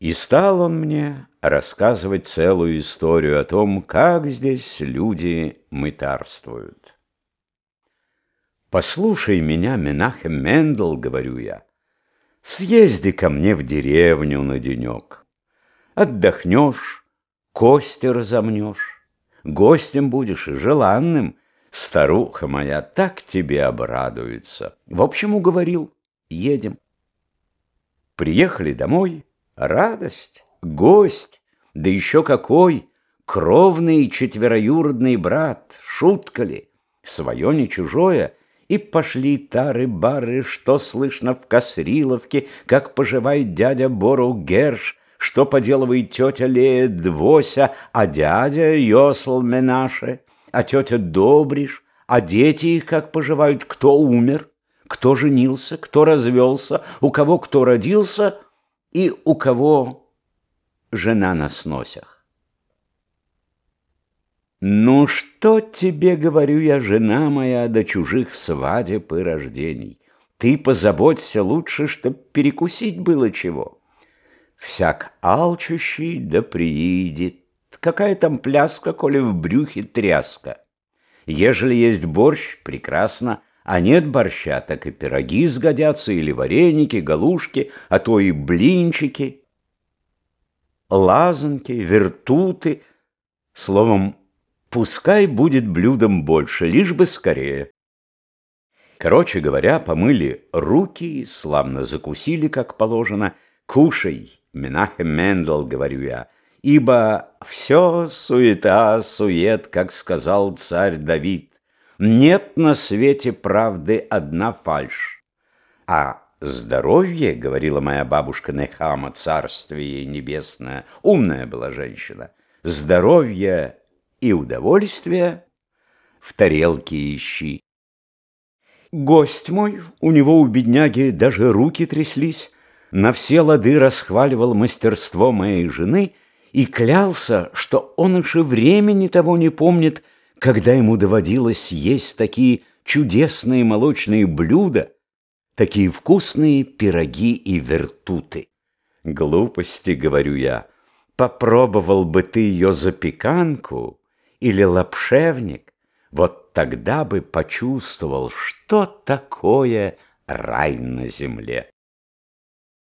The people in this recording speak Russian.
И стал он мне рассказывать целую историю о том, как здесь люди мытарствуют. «Послушай меня, Менахем Мендел, — говорю я, — съезди ко мне в деревню на денек. Отдохнешь, кости разомнешь, гостем будешь и желанным. Старуха моя так тебе обрадуется. В общем, уговорил, едем. Приехали домой, радость, гость, да еще какой, кровный четвероюродный брат, шутка ли, свое не чужое, и пошли тары-бары, что слышно в Косриловке, как поживает дядя Бору Герш, что поделывает тетя Лея Двося, а дядя Йосл Менаше, а тетя Добриш, а дети их как поживают, кто умер кто женился, кто развелся, у кого кто родился и у кого жена на сносях. Ну что тебе, говорю я, жена моя, до чужих свадеб и рождений? Ты позаботься лучше, чтоб перекусить было чего. Всяк алчущий да приидет. Какая там пляска, коли в брюхе тряска? Ежели есть борщ, прекрасно, а нет борща, так и пироги сгодятся, или вареники, галушки, а то и блинчики, лазанки, вертуты. Словом, пускай будет блюдом больше, лишь бы скорее. Короче говоря, помыли руки, славно закусили, как положено. Кушай, Менахем Мендел, говорю я, ибо все суета, сует, как сказал царь Давид. Нет на свете правды одна фальшь. А здоровье, говорила моя бабушка Нехама, царствие небесное, умная была женщина, здоровье и удовольствие в тарелке ищи. Гость мой, у него у бедняги даже руки тряслись, на все лады расхваливал мастерство моей жены и клялся, что он и времени того не помнит, когда ему доводилось есть такие чудесные молочные блюда, такие вкусные пироги и вертуты. Глупости, говорю я, попробовал бы ты ее запеканку или лапшевник, вот тогда бы почувствовал, что такое рай на земле.